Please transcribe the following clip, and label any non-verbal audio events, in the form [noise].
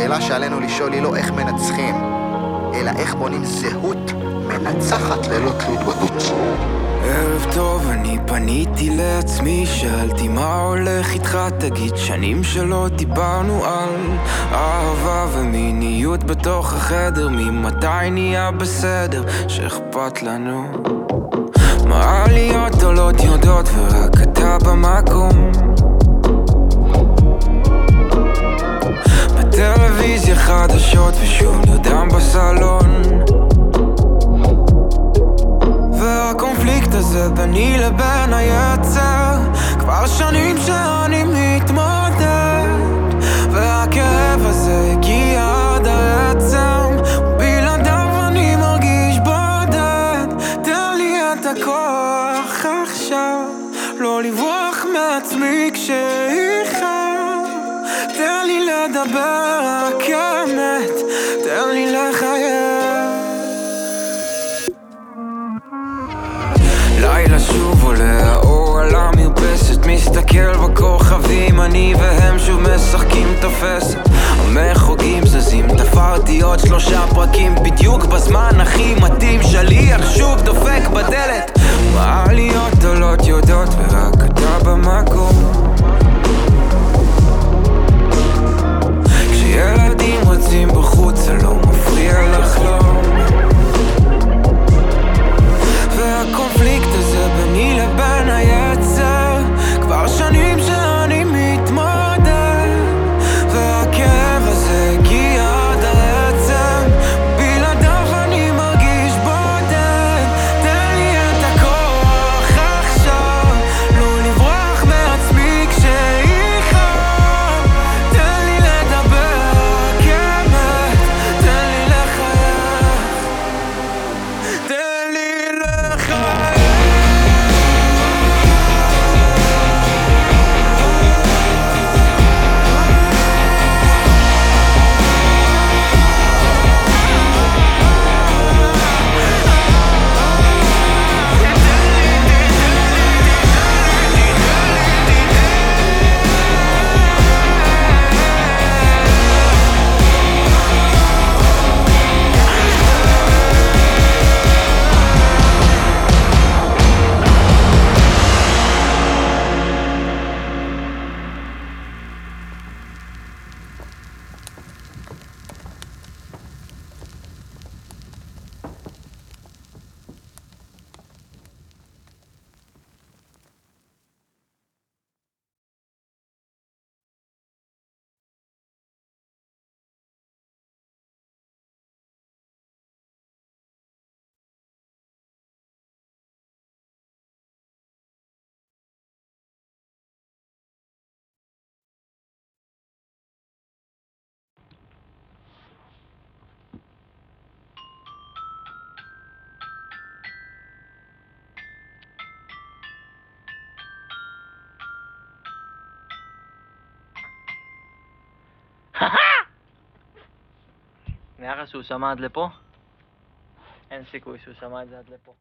השאלה שעלינו לשאול היא לא איך מנצחים, אלא איך בונים זהות מנצחת ללא תלות בתוצאה. ערב טוב, אני פניתי לעצמי, שאלתי מה הולך איתך, תגיד שנים שלא דיברנו על אהבה ומיניות בתוך החדר, ממתי נהיה בסדר, שאכפת לנו? מה עליות עולות יודעות ורק אתה במקום ביני לבין היצר. כבר שנים שאני מתמודד והכאב הזה הגיע עד העצם. בלעדיו אני מרגיש בודד. תן לי את הכוח עכשיו לא לברוח מעצמי כשאיחר. תן לי לדבר רק אמת תן לי לחייך אני והם שוב משחקים תופסת המחוגים זזים תפרתי עוד שלושה פרקים. בדיוק בזמן הכי מתאים שליח שוב דופק בדלת. מעליות עולות יודעות [laughs] נראה לך שהוא שמע עד לפה? אין סיכוי שהוא שמע את זה עד לפה.